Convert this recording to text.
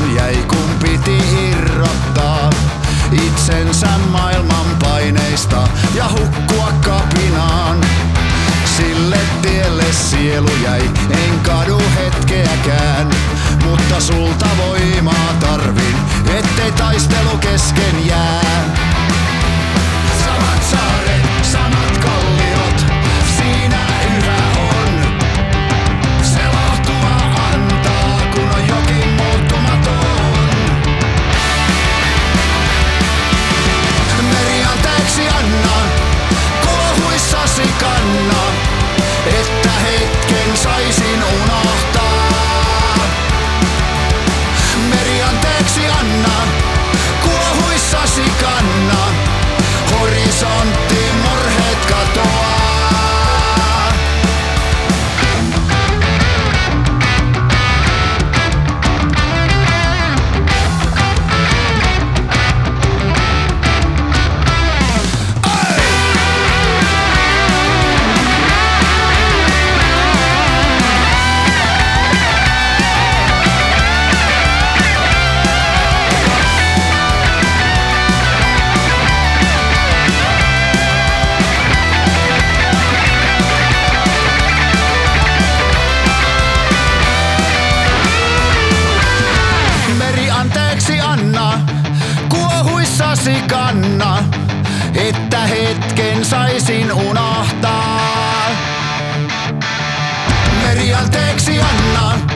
kesken jäi kun piti irrottaa itsensä maailman paineista ja hukkua luosi kanna, että hetken saisin unohtaa. Merianteeksi annan.